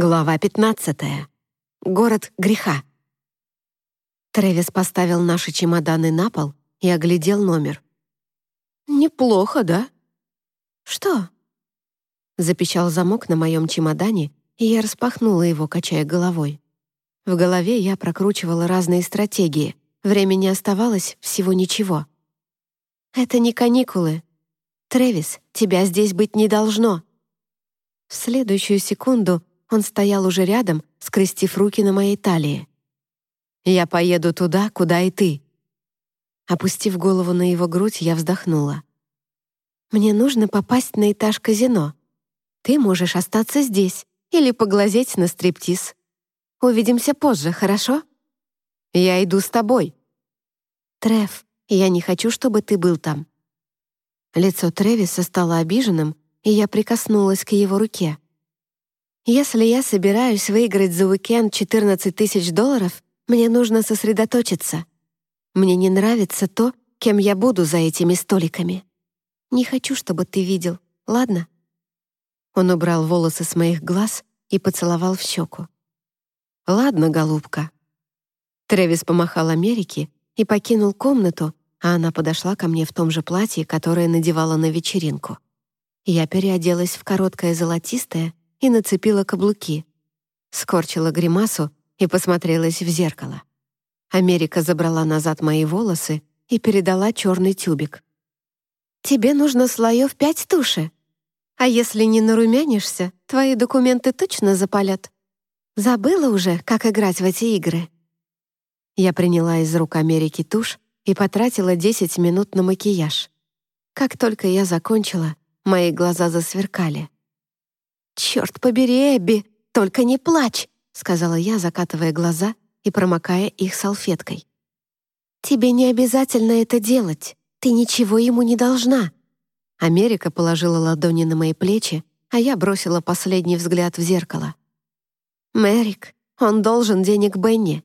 Глава 15. Город греха. Трэвис поставил наши чемоданы на пол и оглядел номер. «Неплохо, да?» «Что?» Запечал замок на моем чемодане, и я распахнула его, качая головой. В голове я прокручивала разные стратегии. Времени оставалось всего ничего. «Это не каникулы. Трэвис, тебя здесь быть не должно». В следующую секунду он стоял уже рядом, скрестив руки на моей талии. «Я поеду туда, куда и ты». Опустив голову на его грудь, я вздохнула. «Мне нужно попасть на этаж казино. Ты можешь остаться здесь или поглазеть на стриптиз. Увидимся позже, хорошо?» «Я иду с тобой». «Треф, я не хочу, чтобы ты был там». Лицо Тревиса стало обиженным, и я прикоснулась к его руке. Если я собираюсь выиграть за уикенд 14 тысяч долларов, мне нужно сосредоточиться. Мне не нравится то, кем я буду за этими столиками. Не хочу, чтобы ты видел, ладно?» Он убрал волосы с моих глаз и поцеловал в щеку. «Ладно, голубка». Тревис помахал Америке и покинул комнату, а она подошла ко мне в том же платье, которое надевала на вечеринку. Я переоделась в короткое золотистое и нацепила каблуки. Скорчила гримасу и посмотрелась в зеркало. Америка забрала назад мои волосы и передала черный тюбик. «Тебе нужно слоев пять туши. А если не нарумянишься, твои документы точно запалят. Забыла уже, как играть в эти игры?» Я приняла из рук Америки тушь и потратила 10 минут на макияж. Как только я закончила, мои глаза засверкали. «Черт побери, Эбби, только не плачь!» — сказала я, закатывая глаза и промокая их салфеткой. «Тебе не обязательно это делать. Ты ничего ему не должна». Америка положила ладони на мои плечи, а я бросила последний взгляд в зеркало. «Мэрик, он должен денег Бенни.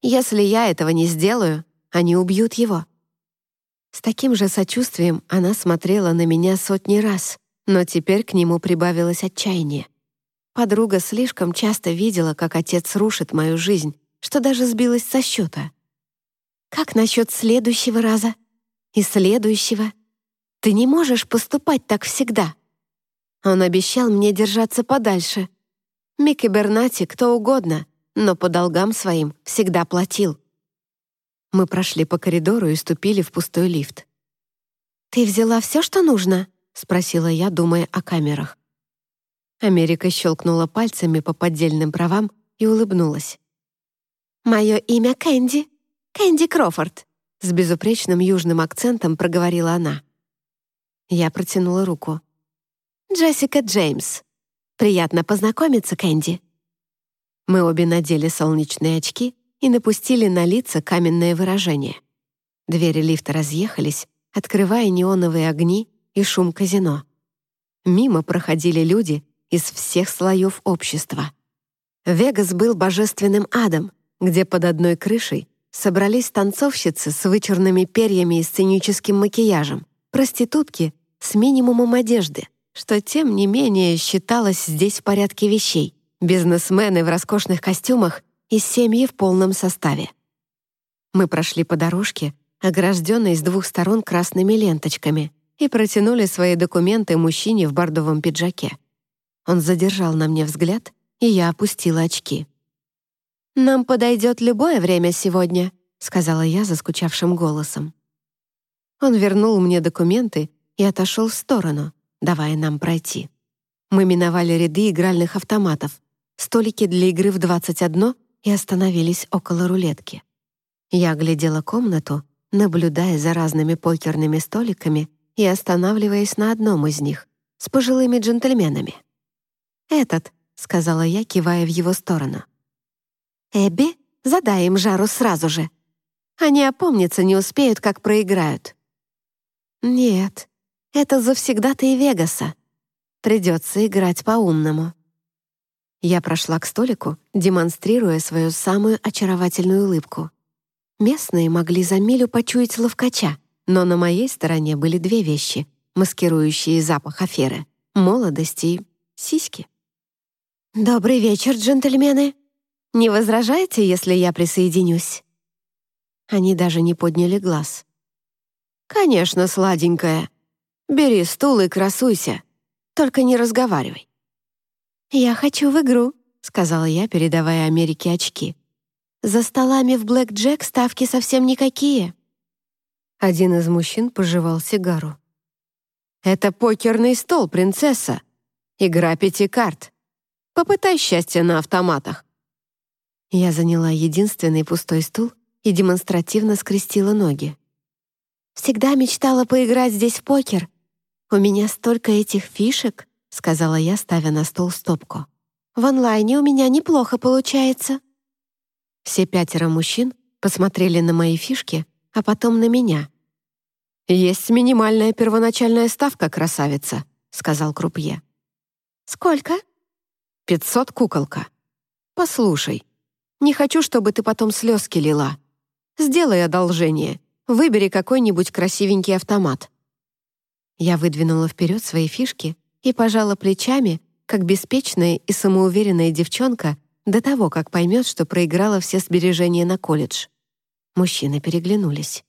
Если я этого не сделаю, они убьют его». С таким же сочувствием она смотрела на меня сотни раз, но теперь к нему прибавилось отчаяние. Подруга слишком часто видела, как отец рушит мою жизнь, что даже сбилась со счета. «Как насчет следующего раза? И следующего? Ты не можешь поступать так всегда». Он обещал мне держаться подальше. Микки Бернати кто угодно, но по долгам своим всегда платил. Мы прошли по коридору и ступили в пустой лифт. «Ты взяла все, что нужно?» — спросила я, думая о камерах. Америка щелкнула пальцами по поддельным правам и улыбнулась. «Мое имя Кэнди. Кэнди Крофорд», — с безупречным южным акцентом проговорила она. Я протянула руку. «Джессика Джеймс. Приятно познакомиться, Кэнди». Мы обе надели солнечные очки и напустили на лица каменное выражение. Двери лифта разъехались, открывая неоновые огни и шум казино. Мимо проходили люди из всех слоев общества. Вегас был божественным адом, где под одной крышей собрались танцовщицы с вычурными перьями и сценическим макияжем, проститутки с минимумом одежды, что, тем не менее, считалось здесь в порядке вещей, бизнесмены в роскошных костюмах и семьи в полном составе. Мы прошли по дорожке, огражденной с двух сторон красными ленточками, и протянули свои документы мужчине в бордовом пиджаке. Он задержал на мне взгляд, и я опустила очки. «Нам подойдет любое время сегодня», — сказала я заскучавшим голосом. Он вернул мне документы и отошел в сторону, давая нам пройти. Мы миновали ряды игральных автоматов, столики для игры в 21 и остановились около рулетки. Я глядела комнату, наблюдая за разными покерными столиками и останавливаясь на одном из них с пожилыми джентльменами. «Этот», — сказала я, кивая в его сторону. «Эбби, задай им жару сразу же. Они опомниться не успеют, как проиграют». «Нет, это завсегда-то и Вегаса. Придется играть по-умному». Я прошла к столику, демонстрируя свою самую очаровательную улыбку. Местные могли за милю почуять ловкача, но на моей стороне были две вещи, маскирующие запах аферы — молодости и сиськи. «Добрый вечер, джентльмены. Не возражаете, если я присоединюсь?» Они даже не подняли глаз. «Конечно, сладенькая. Бери стул и красуйся. Только не разговаривай». «Я хочу в игру», — сказала я, передавая Америке очки. «За столами в Блэк Джек ставки совсем никакие». Один из мужчин пожевал сигару. «Это покерный стол, принцесса. Игра пяти карт. Попытай счастье на автоматах». Я заняла единственный пустой стул и демонстративно скрестила ноги. «Всегда мечтала поиграть здесь в покер. У меня столько этих фишек», — сказала я, ставя на стол стопку. «В онлайне у меня неплохо получается». Все пятеро мужчин посмотрели на мои фишки, а потом на меня. «Есть минимальная первоначальная ставка, красавица», — сказал Крупье. «Сколько?» «Пятьсот куколка. Послушай, не хочу, чтобы ты потом слезки лила. Сделай одолжение. Выбери какой-нибудь красивенький автомат». Я выдвинула вперед свои фишки и пожала плечами, как беспечная и самоуверенная девчонка до того, как поймет, что проиграла все сбережения на колледж. Мужчины переглянулись.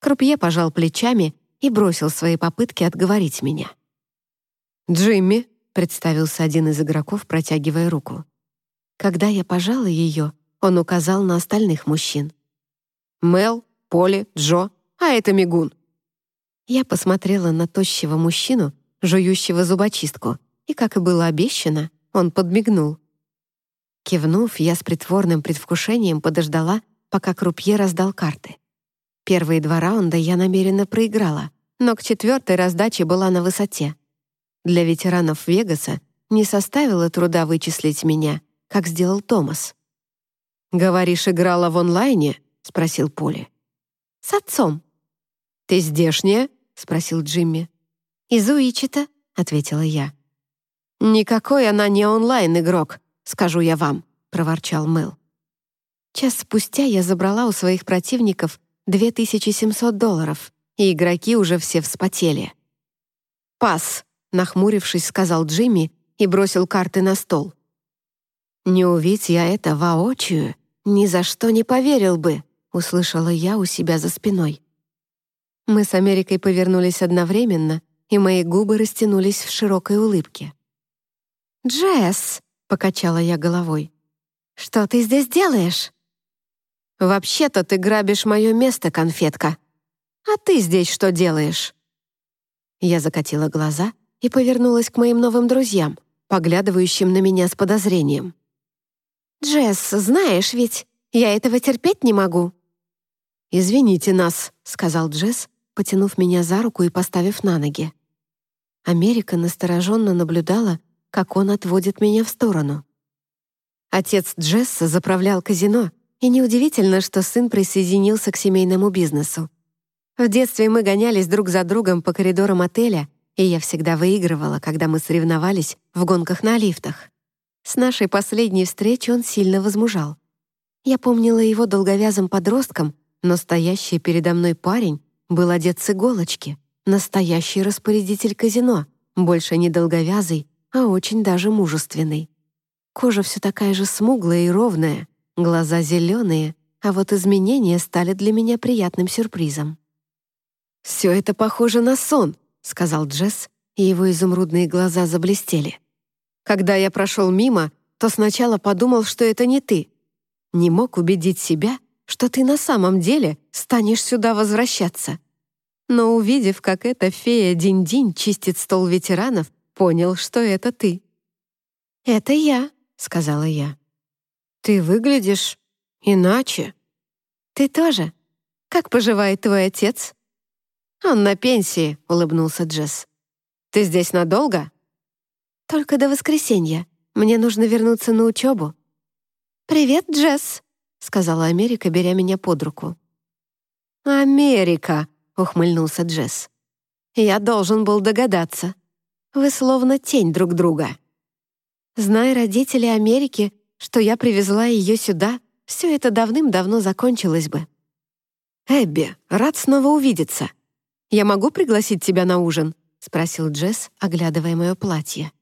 Крупье пожал плечами и бросил свои попытки отговорить меня. «Джимми», — представился один из игроков, протягивая руку. Когда я пожала ее, он указал на остальных мужчин. Мел, Поли, Джо, а это Мигун». Я посмотрела на тощего мужчину, жующего зубочистку, и, как и было обещано, он подмигнул. Кивнув, я с притворным предвкушением подождала, пока крупье раздал карты. Первые два раунда я намеренно проиграла, но к четвертой раздаче была на высоте. Для ветеранов Вегаса не составило труда вычислить меня, как сделал Томас. «Говоришь, играла в онлайне?» — спросил Поли. «С отцом». «Ты здешняя?» — спросил Джимми. «Из Уичета», — ответила я. «Никакой она не онлайн-игрок, скажу я вам», — проворчал Мэл. Час спустя я забрала у своих противников 2700 долларов, и игроки уже все вспотели. «Пас», — нахмурившись, сказал Джимми и бросил карты на стол. «Не увидь я это воочию, ни за что не поверил бы», услышала я у себя за спиной. Мы с Америкой повернулись одновременно, и мои губы растянулись в широкой улыбке. «Джесс!» — покачала я головой. «Что ты здесь делаешь?» «Вообще-то ты грабишь мое место, конфетка. А ты здесь что делаешь?» Я закатила глаза и повернулась к моим новым друзьям, поглядывающим на меня с подозрением. «Джесс, знаешь ведь, я этого терпеть не могу», «Извините нас», — сказал Джесс, потянув меня за руку и поставив на ноги. Америка настороженно наблюдала, как он отводит меня в сторону. Отец Джесса заправлял казино, и неудивительно, что сын присоединился к семейному бизнесу. В детстве мы гонялись друг за другом по коридорам отеля, и я всегда выигрывала, когда мы соревновались в гонках на лифтах. С нашей последней встречи он сильно возмужал. Я помнила его долговязым подростком, но стоящий передо мной парень был одет с иголочки, настоящий распорядитель казино, больше не долговязый, а очень даже мужественный. Кожа все такая же смуглая и ровная, глаза зеленые, а вот изменения стали для меня приятным сюрпризом. «Все это похоже на сон», — сказал Джесс, и его изумрудные глаза заблестели. «Когда я прошел мимо, то сначала подумал, что это не ты. Не мог убедить себя, что ты на самом деле станешь сюда возвращаться. Но увидев, как эта фея Динь-Динь чистит стол ветеранов, понял, что это ты. «Это я», — сказала я. «Ты выглядишь иначе». «Ты тоже? Как поживает твой отец?» «Он на пенсии», — улыбнулся Джесс. «Ты здесь надолго?» «Только до воскресенья. Мне нужно вернуться на учебу». «Привет, Джесс», сказала Америка, беря меня под руку. «Америка!» — ухмыльнулся Джесс. «Я должен был догадаться. Вы словно тень друг друга». Зная родители Америки, что я привезла ее сюда, все это давным-давно закончилось бы. «Эбби, рад снова увидеться. Я могу пригласить тебя на ужин?» — спросил Джесс, оглядывая мое платье.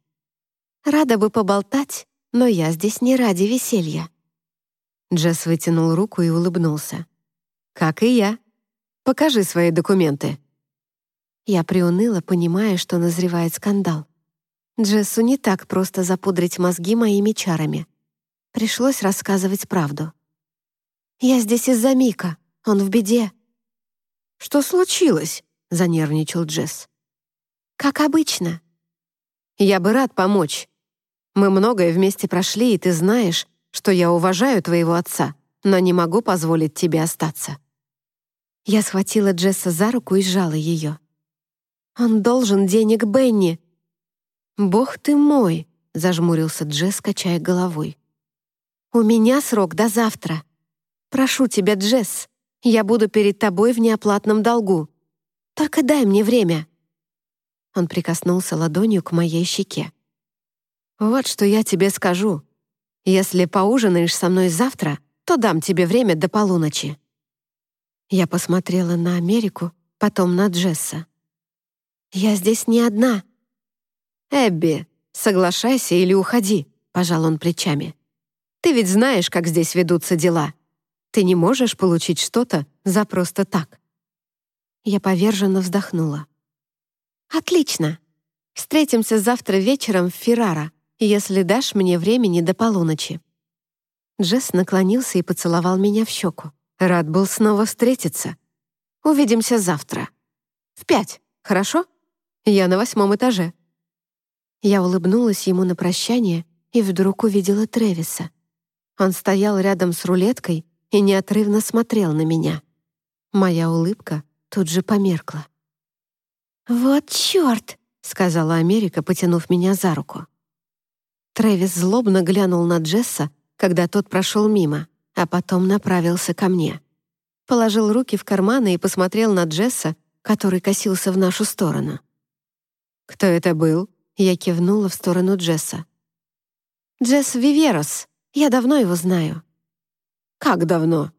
«Рада бы поболтать, но я здесь не ради веселья». Джесс вытянул руку и улыбнулся. «Как и я. Покажи свои документы». Я приуныла, понимая, что назревает скандал. Джессу не так просто запудрить мозги моими чарами. Пришлось рассказывать правду. «Я здесь из-за Мика. Он в беде». «Что случилось?» — занервничал Джесс. «Как обычно». «Я бы рад помочь. Мы многое вместе прошли, и ты знаешь, что я уважаю твоего отца, но не могу позволить тебе остаться». Я схватила Джесса за руку и сжала ее. «Он должен денег Бенни!» «Бог ты мой!» — зажмурился Джесс, качая головой. «У меня срок до завтра. Прошу тебя, Джесс, я буду перед тобой в неоплатном долгу. Только дай мне время». Он прикоснулся ладонью к моей щеке. «Вот что я тебе скажу. Если поужинаешь со мной завтра, то дам тебе время до полуночи». Я посмотрела на Америку, потом на Джесса. «Я здесь не одна». «Эбби, соглашайся или уходи», — пожал он плечами. «Ты ведь знаешь, как здесь ведутся дела. Ты не можешь получить что-то за просто так». Я поверженно вздохнула. «Отлично. Встретимся завтра вечером в Феррара, если дашь мне времени до полуночи». Джесс наклонился и поцеловал меня в щеку. Рад был снова встретиться. Увидимся завтра. В пять, хорошо? Я на восьмом этаже». Я улыбнулась ему на прощание и вдруг увидела Тревиса. Он стоял рядом с рулеткой и неотрывно смотрел на меня. Моя улыбка тут же померкла. «Вот черт!» — сказала Америка, потянув меня за руку. Трэвис злобно глянул на Джесса, когда тот прошел мимо, а потом направился ко мне. Положил руки в карманы и посмотрел на Джесса, который косился в нашу сторону. «Кто это был?» Я кивнула в сторону Джесса. «Джесс Виверос. Я давно его знаю». «Как давно?»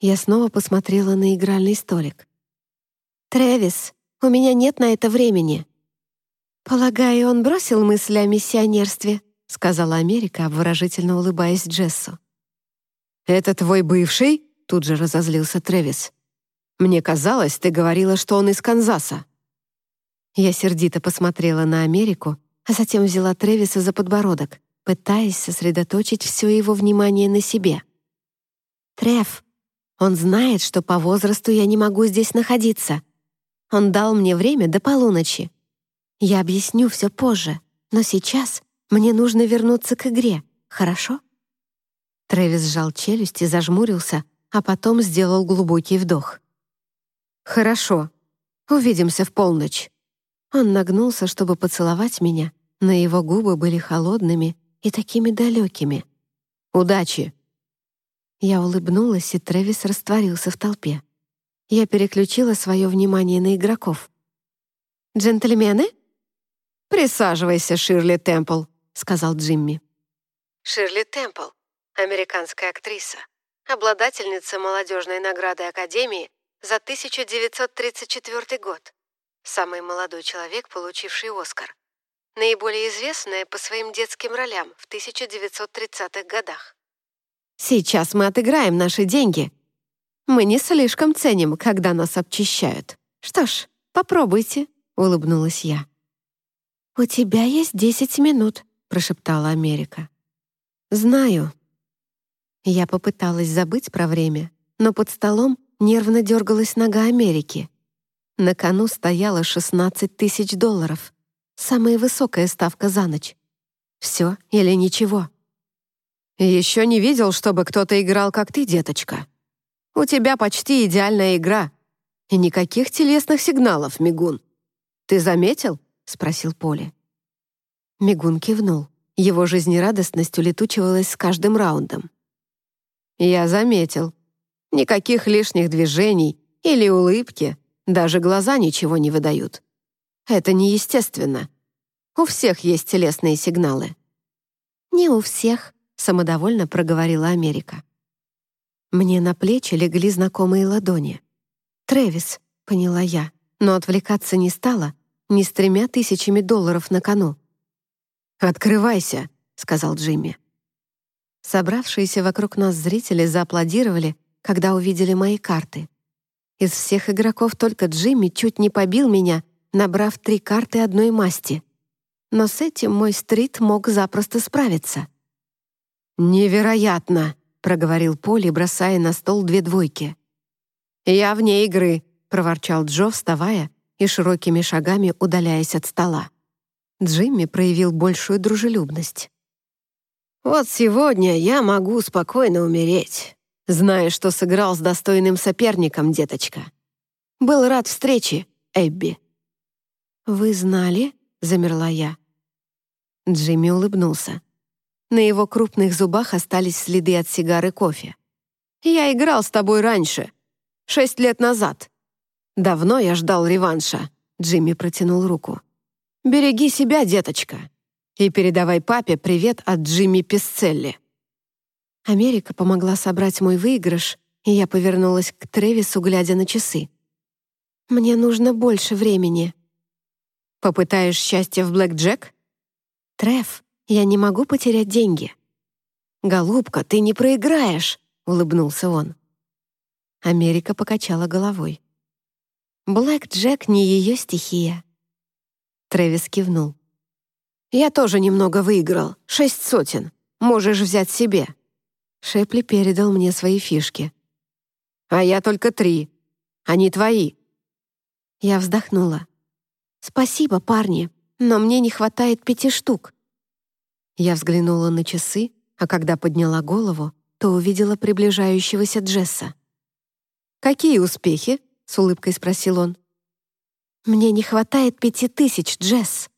Я снова посмотрела на игральный столик. «Трэвис, у меня нет на это времени». «Полагаю, он бросил мысли о миссионерстве», сказала Америка, обворожительно улыбаясь Джессу. «Это твой бывший?» тут же разозлился Трэвис. «Мне казалось, ты говорила, что он из Канзаса». Я сердито посмотрела на Америку, а затем взяла Тревиса за подбородок, пытаясь сосредоточить все его внимание на себе. «Трев, он знает, что по возрасту я не могу здесь находиться. Он дал мне время до полуночи. Я объясню все позже, но сейчас мне нужно вернуться к игре, хорошо?» Трэвис сжал челюсть и зажмурился, а потом сделал глубокий вдох. «Хорошо. Увидимся в полночь». Он нагнулся, чтобы поцеловать меня, но его губы были холодными и такими далекими. «Удачи!» Я улыбнулась, и Трэвис растворился в толпе. Я переключила свое внимание на игроков. «Джентльмены?» «Присаживайся, Ширли Темпл», — сказал Джимми. Ширли Темпл, американская актриса, обладательница молодежной награды Академии за 1934 год самый молодой человек, получивший Оскар. Наиболее известная по своим детским ролям в 1930-х годах. «Сейчас мы отыграем наши деньги. Мы не слишком ценим, когда нас обчищают. Что ж, попробуйте», — улыбнулась я. «У тебя есть десять минут», — прошептала Америка. «Знаю». Я попыталась забыть про время, но под столом нервно дергалась нога Америки. На кону стояло 16 тысяч долларов. Самая высокая ставка за ночь. Все или ничего. «Еще не видел, чтобы кто-то играл, как ты, деточка. У тебя почти идеальная игра. И никаких телесных сигналов, Мигун. Ты заметил?» — спросил Поли. Мигун кивнул. Его жизнерадостность улетучивалась с каждым раундом. «Я заметил. Никаких лишних движений или улыбки, даже глаза ничего не выдают. Это неестественно. У всех есть телесные сигналы. «Не у всех», — самодовольно проговорила Америка. Мне на плечи легли знакомые ладони. «Трэвис», — поняла я, но отвлекаться не стала, не с тремя тысячами долларов на кону. «Открывайся», — сказал Джимми. Собравшиеся вокруг нас зрители зааплодировали, когда увидели мои карты. Из всех игроков только Джимми чуть не побил меня, набрав три карты одной масти. Но с этим мой стрит мог запросто справиться. «Невероятно!» — проговорил Поли, бросая на стол две двойки. «Я вне игры», — проворчал Джо, вставая и широкими шагами удаляясь от стола. Джимми проявил большую дружелюбность. «Вот сегодня я могу спокойно умереть, зная, что сыграл с достойным соперником, деточка. Был рад встрече, Эбби». «Вы знали?» — замерла я. Джимми улыбнулся. На его крупных зубах остались следы от сигары кофе. «Я играл с тобой раньше, шесть лет назад. Давно я ждал реванша», — Джимми протянул руку. «Береги себя, деточка, и передавай папе привет от Джимми Писцелли». Америка помогла собрать мой выигрыш, и я повернулась к Тревису, глядя на часы. «Мне нужно больше времени». «Попытаешь счастье в Блэк Джек?» «Трев, я не могу потерять деньги». «Голубка, ты не проиграешь», — улыбнулся он. Америка покачала головой. Блэк Джек не ее стихия. Трэвис кивнул. «Я тоже немного выиграл. Шесть сотен. Можешь взять себе». Шепли передал мне свои фишки. «А я только три. Они твои». Я вздохнула. «Спасибо, парни, но мне не хватает пяти штук». Я взглянула на часы, а когда подняла голову, то увидела приближающегося Джесса. «Какие успехи?» — с улыбкой спросил он. «Мне не хватает пяти тысяч, Джесс.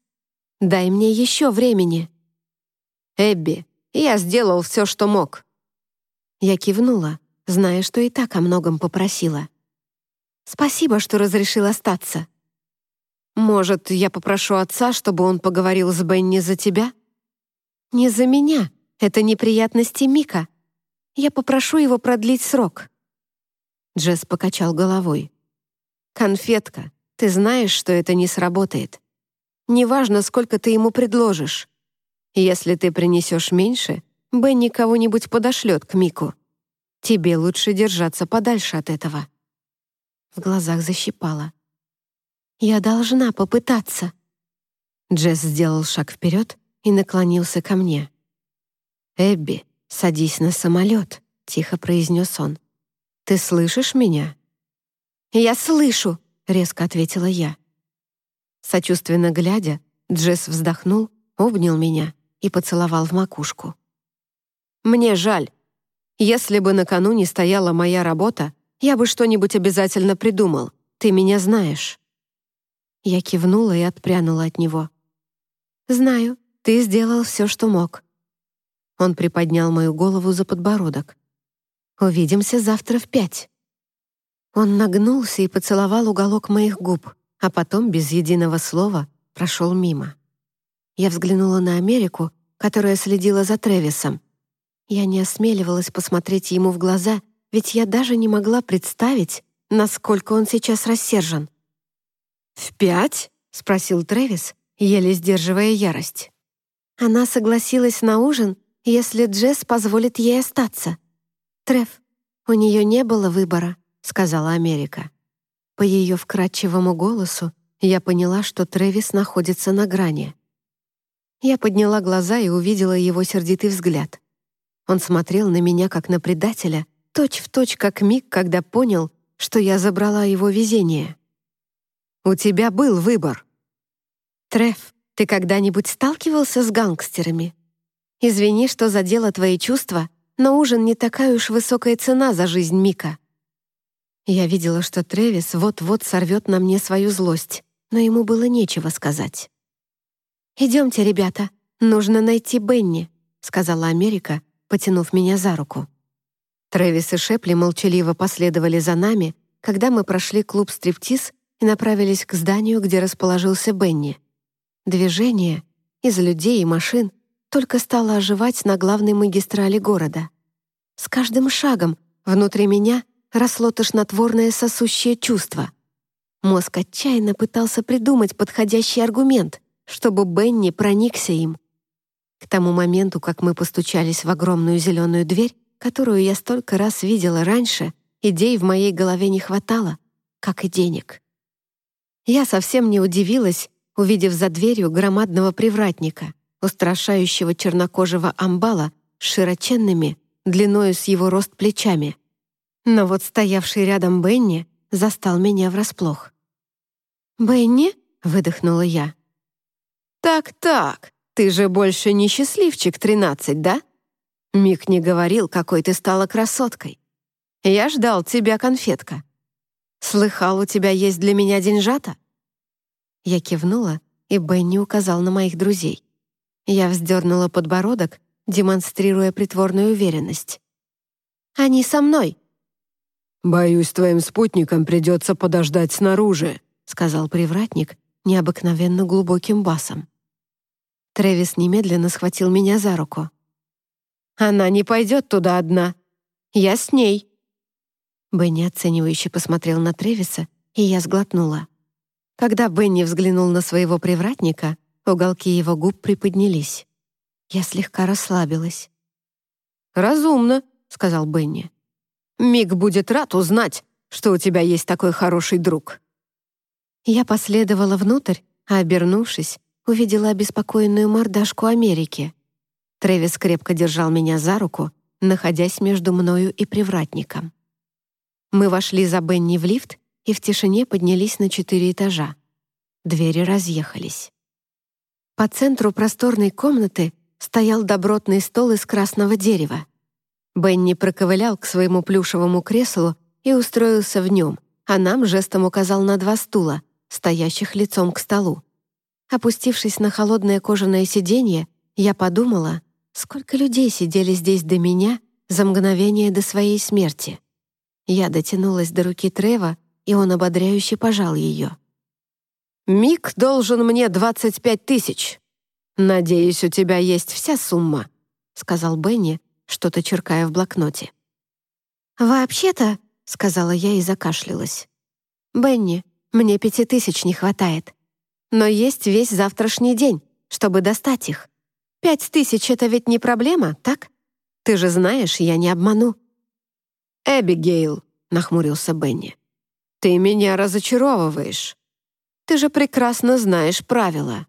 Дай мне еще времени». «Эбби, я сделал все, что мог». Я кивнула, зная, что и так о многом попросила. «Спасибо, что разрешил остаться». «Может, я попрошу отца, чтобы он поговорил с Бенни за тебя?» «Не за меня. Это неприятности Мика. Я попрошу его продлить срок». Джесс покачал головой. «Конфетка, ты знаешь, что это не сработает. Неважно, сколько ты ему предложишь. Если ты принесешь меньше, Бенни кого-нибудь подошлет к Мику. Тебе лучше держаться подальше от этого». В глазах защипало. «Я должна попытаться». Джесс сделал шаг вперед и наклонился ко мне. «Эбби, садись на самолет», — тихо произнес он. Ты слышишь меня?» «Я слышу», — резко ответила я. Сочувственно глядя, Джесс вздохнул, обнял меня и поцеловал в макушку. «Мне жаль. Если бы накануне стояла моя работа, я бы что-нибудь обязательно придумал. Ты меня знаешь». Я кивнула и отпрянула от него. «Знаю, ты сделал все, что мог». Он приподнял мою голову за подбородок. Увидимся завтра в пять». Он нагнулся и поцеловал уголок моих губ, а потом, без единого слова, прошел мимо. Я взглянула на Америку, которая следила за Тревисом. Я не осмеливалась посмотреть ему в глаза, ведь я даже не могла представить, насколько он сейчас рассержен. «В пять?» — спросил Трэвис, еле сдерживая ярость. Она согласилась на ужин, если Джесс позволит ей остаться. «Треф, у нее не было выбора», — сказала Америка. По ее вкрадчивому голосу я поняла, что Трэвис находится на грани. Я подняла глаза и увидела его сердитый взгляд. Он смотрел на меня как на предателя, точь-в-точь точь как Мик, когда понял, что я забрала его везение. «У тебя был выбор». «Треф, ты когда-нибудь сталкивался с гангстерами? Извини, что задела твои чувства, но ужин не такая уж высокая цена за жизнь Мика. Я видела, что Тревис вот-вот сорвет на мне свою злость, но ему было нечего сказать. «Идемте, ребята, нужно найти Бенни», — сказала Америка, потянув меня за руку. Трэвис и Шепли молчаливо последовали за нами, когда мы прошли клуб «Стриптиз» и направились к зданию, где расположился Бенни. Движение из людей и машин только стала оживать на главной магистрали города. С каждым шагом внутри меня росло тошнотворное сосущее чувство. Мозг отчаянно пытался придумать подходящий аргумент, чтобы Бенни проникся им. К тому моменту, как мы постучались в огромную зеленую дверь, которую я столько раз видела раньше, идей в моей голове не хватало, как и денег. Я совсем не удивилась, увидев за дверью громадного привратника, устрашающего чернокожего амбала с широченными, длиною с его рост плечами. Но вот стоявший рядом Бенни застал меня врасплох. «Бенни?» — выдохнула я. «Так-так, ты же больше не счастливчик тринадцать, да?» Мик не говорил, какой ты стала красоткой. Я ждал тебя, конфетка. Слыхал, у тебя есть для меня деньжата?» Я кивнула, и Бенни указал на моих друзей. Я вздернула подбородок, демонстрируя притворную уверенность. «Они со мной!» «Боюсь, твоим спутникам придется подождать снаружи», сказал привратник необыкновенно глубоким басом. Трэвис немедленно схватил меня за руку. «Она не пойдет туда одна. Я с ней». Бенни оценивающе посмотрел на Трэвиса, и я сглотнула. Когда Бенни взглянул на своего привратника, уголки его губ приподнялись. Я слегка расслабилась. «Разумно», — сказал Бенни. «Мик будет рад узнать, что у тебя есть такой хороший друг». Я последовала внутрь, а, обернувшись, увидела обеспокоенную мордашку Америки. Трэвис крепко держал меня за руку, находясь между мною и привратником. Мы вошли за Бенни в лифт и в тишине поднялись на четыре этажа. Двери разъехались. По центру просторной комнаты стоял добротный стол из красного дерева. Бенни проковылял к своему плюшевому креслу и устроился в нем, а нам жестом указал на два стула, стоящих лицом к столу. Опустившись на холодное кожаное сиденье, я подумала, сколько людей сидели здесь до меня за мгновение до своей смерти. Я дотянулась до руки Трева, и он ободряюще пожал ее. «Мик должен мне 25 тысяч. Надеюсь, у тебя есть вся сумма», — сказал Бенни, что-то черкая в блокноте. «Вообще-то», — сказала я и закашлялась. «Бенни, мне пяти тысяч не хватает. Но есть весь завтрашний день, чтобы достать их. Пять тысяч — это ведь не проблема, так? Ты же знаешь, я не обману». «Эбигейл», — нахмурился Бенни, — «ты меня разочаровываешь. Ты же прекрасно знаешь правила».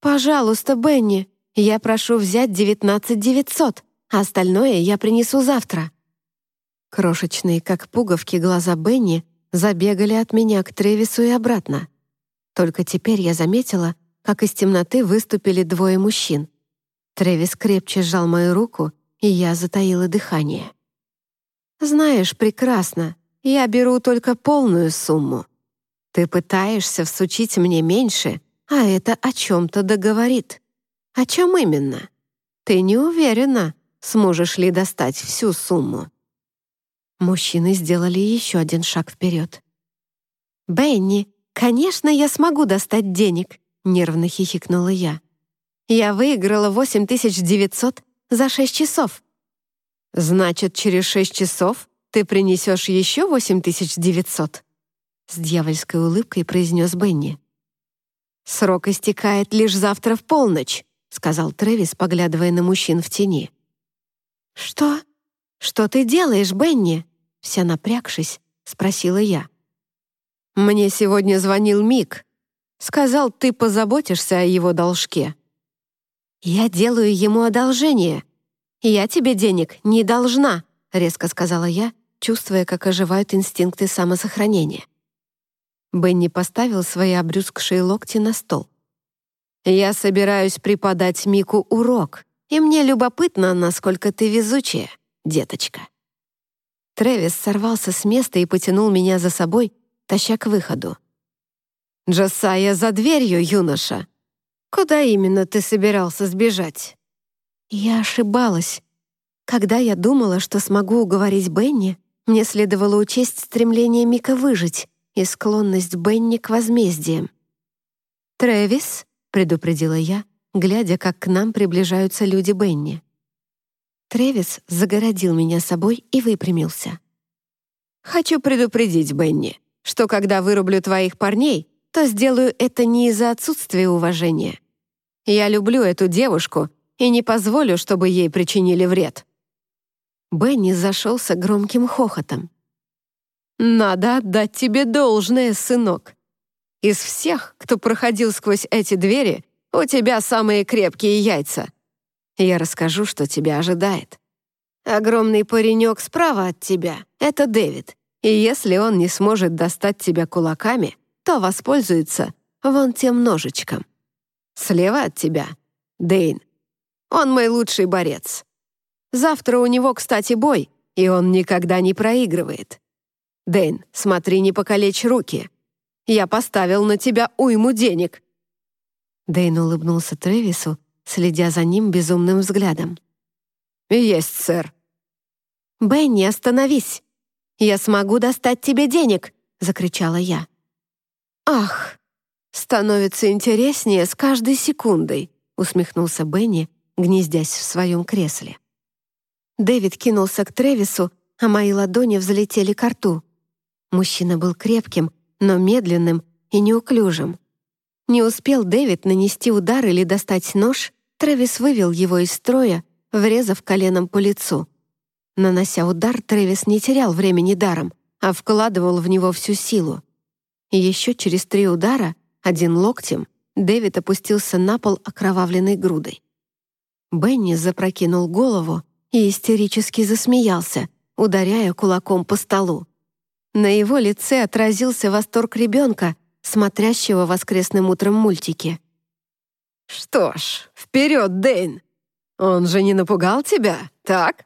«Пожалуйста, Бенни, я прошу взять девятнадцать девятьсот, а остальное я принесу завтра». Крошечные, как пуговки, глаза Бенни забегали от меня к Тревису и обратно. Только теперь я заметила, как из темноты выступили двое мужчин. Тревис крепче сжал мою руку, и я затаила дыхание. «Знаешь, прекрасно, я беру только полную сумму. Ты пытаешься всучить мне меньше, а это о чем-то договорит. О чем именно? Ты не уверена, сможешь ли достать всю сумму?» Мужчины сделали еще один шаг вперед. «Бенни, конечно, я смогу достать денег», — нервно хихикнула я. «Я выиграла 8900 за 6 часов». «Значит, через 6 часов ты принесешь еще 8900?» С дьявольской улыбкой произнес Бенни. «Срок истекает лишь завтра в полночь», — сказал Трэвис, поглядывая на мужчин в тени. «Что?» «Что ты делаешь, Бенни?» Вся напрягшись, спросила я. «Мне сегодня звонил Мик. Сказал, ты позаботишься о его должке». «Я делаю ему одолжение. Я тебе денег не должна», резко сказала я, чувствуя, как оживают инстинкты самосохранения. Бенни поставил свои обрюзгшие локти на стол. «Я собираюсь преподать Мику урок, и мне любопытно, насколько ты везучая» деточка». Трэвис сорвался с места и потянул меня за собой, таща к выходу. «Джосайя за дверью, юноша! Куда именно ты собирался сбежать?» Я ошибалась. Когда я думала, что смогу уговорить Бенни, мне следовало учесть стремление Мика выжить и склонность Бенни к возмездиям. «Трэвис», — предупредила я, глядя, как к нам приближаются люди Бенни. Тревис загородил меня собой и выпрямился. «Хочу предупредить, Бенни, что когда вырублю твоих парней, то сделаю это не из-за отсутствия уважения. Я люблю эту девушку и не позволю, чтобы ей причинили вред». Бенни зашелся громким хохотом. «Надо отдать тебе должное, сынок. Из всех, кто проходил сквозь эти двери, у тебя самые крепкие яйца. Я расскажу, что тебя ожидает. Огромный паренек справа от тебя — это Дэвид, и если он не сможет достать тебя кулаками, то воспользуется вон тем ножичком. Слева от тебя — Дейн. Он мой лучший борец. Завтра у него, кстати, бой, и он никогда не проигрывает. Дейн, смотри, не покалечь руки. Я поставил на тебя уйму денег». Дейн улыбнулся Тревису, следя за ним безумным взглядом. «Есть, сэр». «Бенни, остановись! Я смогу достать тебе денег!» — закричала я. «Ах, становится интереснее с каждой секундой», — усмехнулся Бенни, гнездясь в своем кресле. Дэвид кинулся к Тревису, а мои ладони взлетели к рту. Мужчина был крепким, но медленным и неуклюжим. Не успел Дэвид нанести удар или достать нож, Трэвис вывел его из строя, врезав коленом по лицу. Нанося удар, Трэвис не терял времени даром, а вкладывал в него всю силу. Еще через три удара, один локтем, Дэвид опустился на пол окровавленной грудой. Бенни запрокинул голову и истерически засмеялся, ударяя кулаком по столу. На его лице отразился восторг ребенка, смотрящего воскресным утром мультики. «Что ж, вперед, Дэйн! Он же не напугал тебя, так?»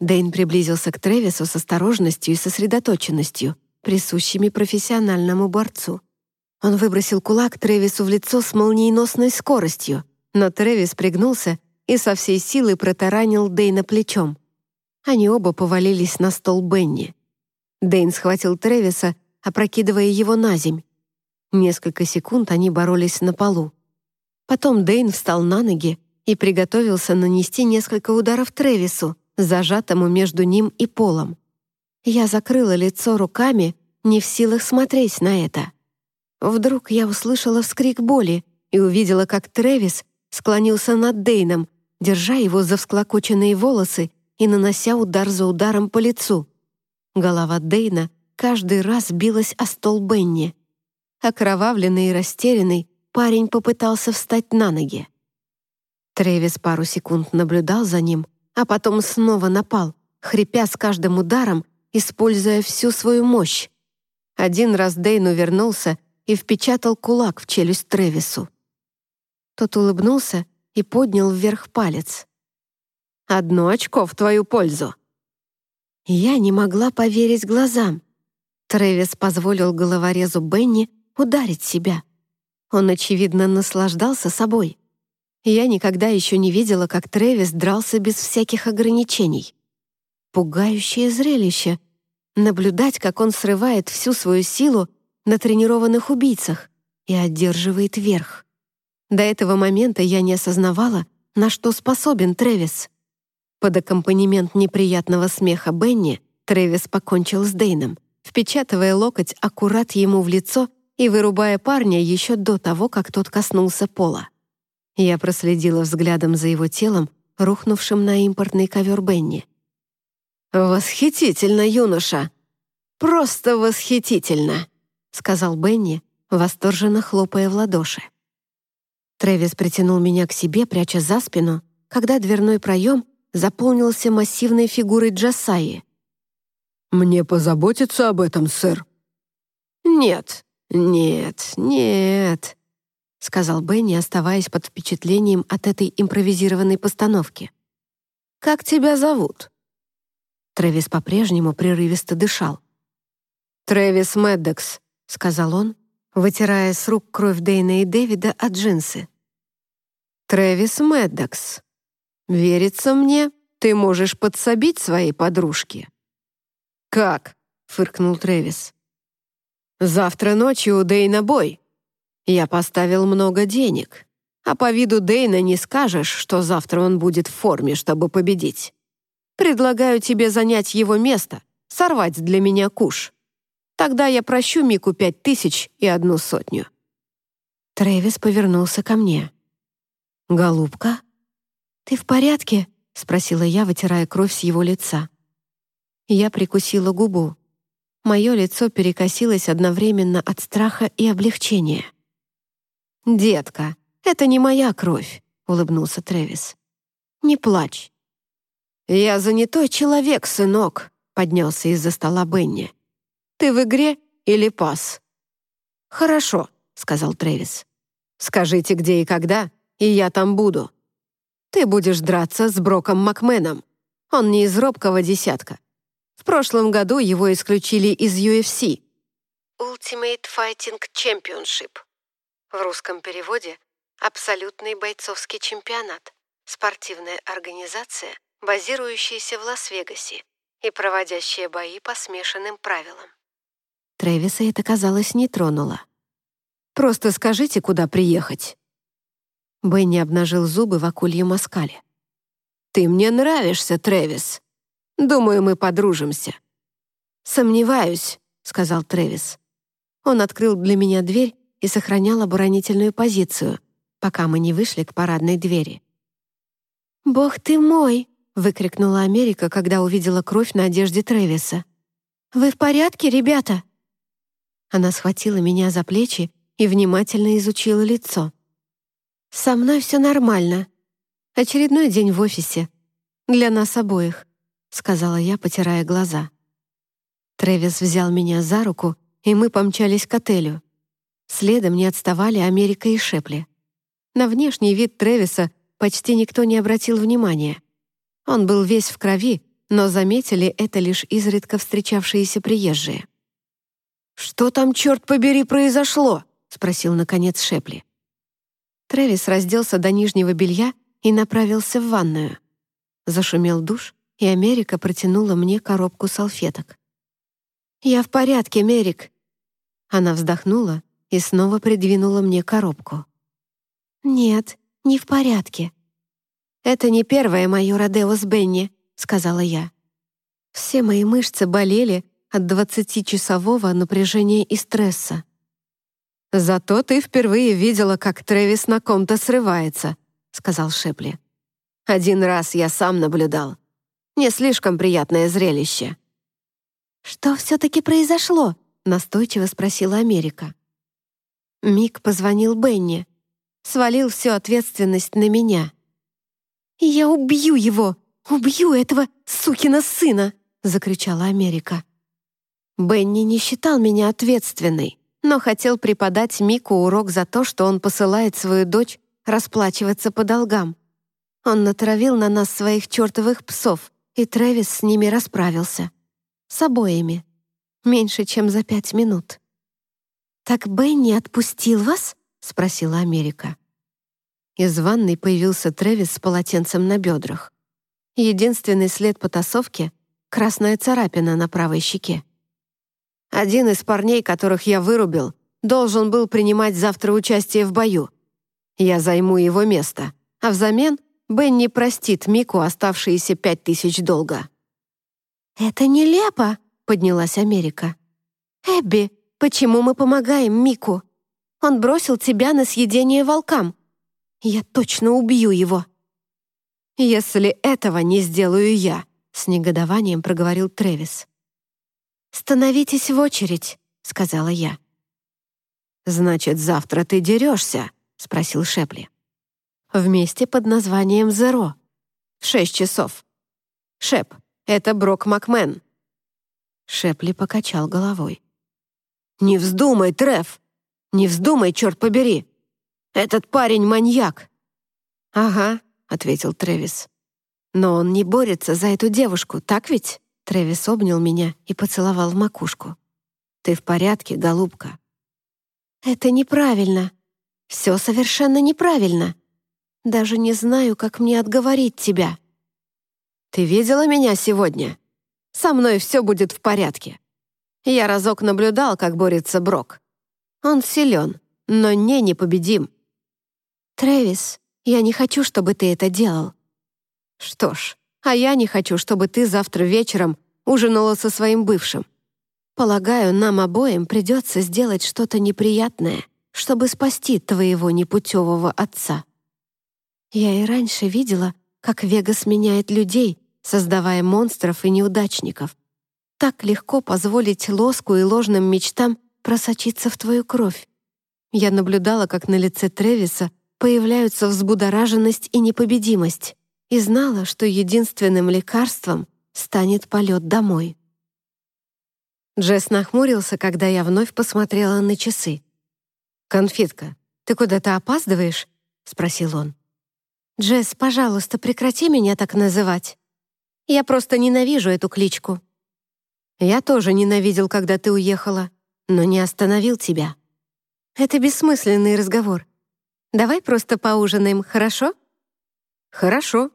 Дэйн приблизился к Тревису с осторожностью и сосредоточенностью, присущими профессиональному борцу. Он выбросил кулак Тревису в лицо с молниеносной скоростью, но Тревис пригнулся и со всей силы протаранил Дэйна плечом. Они оба повалились на стол Бенни. Дэйн схватил Тревиса, опрокидывая его на земь. Несколько секунд они боролись на полу. Потом Дэйн встал на ноги и приготовился нанести несколько ударов Тревису, зажатому между ним и полом. Я закрыла лицо руками, не в силах смотреть на это. Вдруг я услышала вскрик боли и увидела, как Тревис склонился над Дейном, держа его за всклокоченные волосы и нанося удар за ударом по лицу. Голова Дейна каждый раз билась о стол Бенни. Окровавленный и растерянный, парень попытался встать на ноги. Тревис пару секунд наблюдал за ним, а потом снова напал, хрипя с каждым ударом, используя всю свою мощь. Один раз Дейн увернулся и впечатал кулак в челюсть Тревису. Тот улыбнулся и поднял вверх палец. «Одно очко в твою пользу», я не могла поверить глазам. Трэвис позволил головорезу Бенни ударить себя. Он, очевидно, наслаждался собой. Я никогда еще не видела, как Трэвис дрался без всяких ограничений. Пугающее зрелище — наблюдать, как он срывает всю свою силу на тренированных убийцах и одерживает верх. До этого момента я не осознавала, на что способен Трэвис. Под аккомпанемент неприятного смеха Бенни Трэвис покончил с Дейном, впечатывая локоть аккурат ему в лицо и вырубая парня еще до того, как тот коснулся пола. Я проследила взглядом за его телом, рухнувшим на импортный ковер Бенни. «Восхитительно, юноша! Просто восхитительно!» — сказал Бенни, восторженно хлопая в ладоши. Трэвис притянул меня к себе, пряча за спину, когда дверной проем заполнился массивной фигурой Джасаи. «Мне позаботиться об этом, сэр?» «Нет, нет, нет», — сказал Бенни, оставаясь под впечатлением от этой импровизированной постановки. «Как тебя зовут?» Трэвис по-прежнему прерывисто дышал. «Трэвис Мэддекс», — сказал он, вытирая с рук кровь Дэйна и Дэвида от джинсы. «Трэвис Мэддекс», Верится мне, ты можешь подсобить своей подружке». «Как?» — фыркнул Трэвис. «Завтра ночью у Дэйна бой. Я поставил много денег, а по виду Дэйна не скажешь, что завтра он будет в форме, чтобы победить. Предлагаю тебе занять его место, сорвать для меня куш. Тогда я прощу Мику пять тысяч и одну сотню». Трэвис повернулся ко мне. «Голубка, «Ты в порядке?» — спросила я, вытирая кровь с его лица. Я прикусила губу. Мое лицо перекосилось одновременно от страха и облегчения. «Детка, это не моя кровь», — улыбнулся Трэвис. «Не плачь». «Я занятой человек, сынок», — поднялся из-за стола Бенни. «Ты в игре или пас?» «Хорошо», — сказал Трэвис. «Скажите, где и когда, и я там буду. Ты будешь драться с Броком Макменом. Он не из робкого десятка. В прошлом году его исключили из UFC. Ultimate Fighting Championship. В русском переводе «Абсолютный бойцовский чемпионат». Спортивная организация, базирующаяся в Лас-Вегасе и проводящая бои по смешанным правилам. Трэвиса это, казалось, не тронуло. «Просто скажите, куда приехать». Бенни обнажил зубы в акульем оскале. «Ты мне нравишься, Трэвис. Думаю, мы подружимся». «Сомневаюсь», — сказал Трэвис. Он открыл для меня дверь и сохранял оборонительную позицию, пока мы не вышли к парадной двери. «Бог ты мой!» — выкрикнула Америка, когда увидела кровь на одежде Трэвиса. «Вы в порядке, ребята?» Она схватила меня за плечи и внимательно изучила лицо. «Со мной все нормально. Очередной день в офисе. Для нас обоих», — сказала я, потирая глаза. Трэвис взял меня за руку, и мы помчались к отелю. Следом не отставали Америка и Шепли. На внешний вид Трэвиса почти никто не обратил внимания. Он был весь в крови, но заметили это лишь изредка встречавшиеся приезжие. «Что там, черт побери, произошло?» — спросил, наконец, Шепли. Трэвис разделся до нижнего белья и направился в ванную. Зашумел душ, и Америка протянула мне коробку салфеток. «Я в порядке, Мерик». Она вздохнула и снова придвинула мне коробку. «Нет, не в порядке». «Это не первое мое Родео с Бенни», — сказала я. Все мои мышцы болели от двадцатичасового напряжения и стресса. «Зато ты впервые видела, как Трэвис на ком-то срывается», — сказал Шепли. «Один раз я сам наблюдал. Не слишком приятное зрелище». «Что все-таки произошло?» — настойчиво спросила Америка. Мик позвонил Бенни. Свалил всю ответственность на меня. «Я убью его! Убью этого сукина сына!» — закричала Америка. Бенни не считал меня ответственной но хотел преподать Мику урок за то, что он посылает свою дочь расплачиваться по долгам. Он натравил на нас своих чертовых псов, и Трэвис с ними расправился. С обоими. Меньше, чем за пять минут. «Так Бенни отпустил вас?» — спросила Америка. Из ванной появился Трэвис с полотенцем на бедрах. Единственный след потасовки — красная царапина на правой щеке. Один из парней, которых я вырубил, должен был принимать завтра участие в бою. Я займу его место, а взамен Бенни простит Мику оставшиеся пять тысяч долга». «Это нелепо», — поднялась Америка. «Эбби, почему мы помогаем Мику? Он бросил тебя на съедение волкам. Я точно убью его». «Если этого не сделаю я», — с негодованием проговорил Трэвис. «Становитесь в очередь», — сказала я. «Значит, завтра ты дерешься?» — спросил Шепли. «Вместе под названием «Зеро». Шесть часов. Шеп, это Брок Макмен». Шепли покачал головой. «Не вздумай, Треф! Не вздумай, черт побери! Этот парень маньяк!» «Ага», — ответил Тревис. «Но он не борется за эту девушку, так ведь?» Трэвис обнял меня и поцеловал в макушку. «Ты в порядке, голубка?» «Это неправильно. Все совершенно неправильно. Даже не знаю, как мне отговорить тебя». «Ты видела меня сегодня? Со мной все будет в порядке. Я разок наблюдал, как борется Брок. Он силен, но не непобедим». «Трэвис, я не хочу, чтобы ты это делал». «Что ж, а я не хочу, чтобы ты завтра вечером ужинала со своим бывшим. Полагаю, нам обоим придется сделать что-то неприятное, чтобы спасти твоего непутевого отца. Я и раньше видела, как Вегас меняет людей, создавая монстров и неудачников. Так легко позволить лоску и ложным мечтам просочиться в твою кровь. Я наблюдала, как на лице Тревиса появляются взбудораженность и непобедимость, и знала, что единственным лекарством станет полет домой. Джесс нахмурился, когда я вновь посмотрела на часы. «Конфетка, ты куда-то опаздываешь?» — спросил он. «Джесс, пожалуйста, прекрати меня так называть. Я просто ненавижу эту кличку». «Я тоже ненавидел, когда ты уехала, но не остановил тебя». «Это бессмысленный разговор. Давай просто поужинаем, хорошо?» «Хорошо.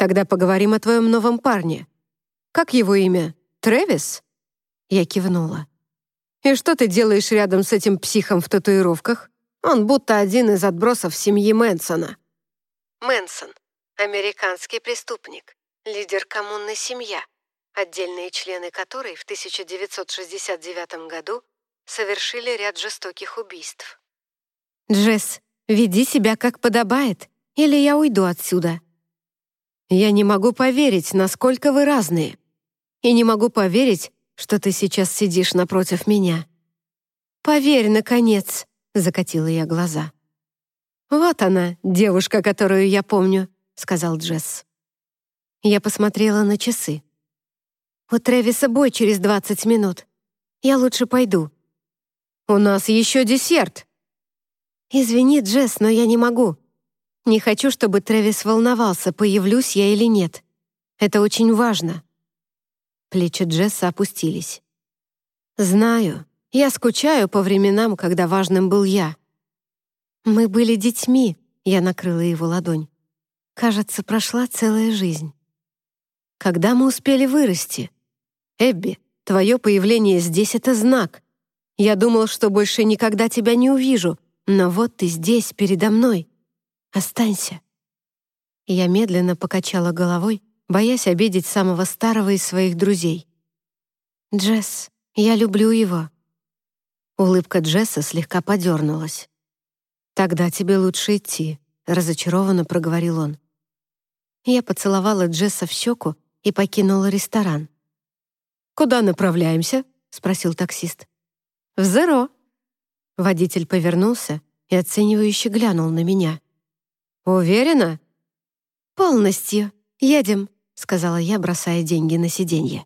Тогда поговорим о твоем новом парне. Как его имя? Трэвис?» Я кивнула. «И что ты делаешь рядом с этим психом в татуировках? Он будто один из отбросов семьи Мэнсона». Мэнсон — американский преступник, лидер коммунной «Семья», отдельные члены которой в 1969 году совершили ряд жестоких убийств. «Джесс, веди себя как подобает, или я уйду отсюда». «Я не могу поверить, насколько вы разные. И не могу поверить, что ты сейчас сидишь напротив меня». «Поверь, наконец», — закатила я глаза. «Вот она, девушка, которую я помню», — сказал Джесс. Я посмотрела на часы. «У Трэвиса бой через двадцать минут. Я лучше пойду». «У нас еще десерт». «Извини, Джесс, но я не могу. Не хочу, чтобы Трэвис волновался, появлюсь я или нет. Это очень важно». Плечи Джесса опустились. «Знаю. Я скучаю по временам, когда важным был я. Мы были детьми», — я накрыла его ладонь. «Кажется, прошла целая жизнь». «Когда мы успели вырасти? Эбби, твое появление здесь — это знак. Я думал, что больше никогда тебя не увижу, но вот ты здесь, передо мной. Останься». Я медленно покачала головой, боясь обидеть самого старого из своих друзей. «Джесс, я люблю его». Улыбка Джесса слегка подернулась. «Тогда тебе лучше идти», — разочарованно проговорил он. Я поцеловала Джесса в щеку и покинула ресторан. «Куда направляемся?» — спросил таксист. «В Зеро». Водитель повернулся и оценивающе глянул на меня. «Уверена?» «Полностью. Едем», — сказала я, бросая деньги на сиденье.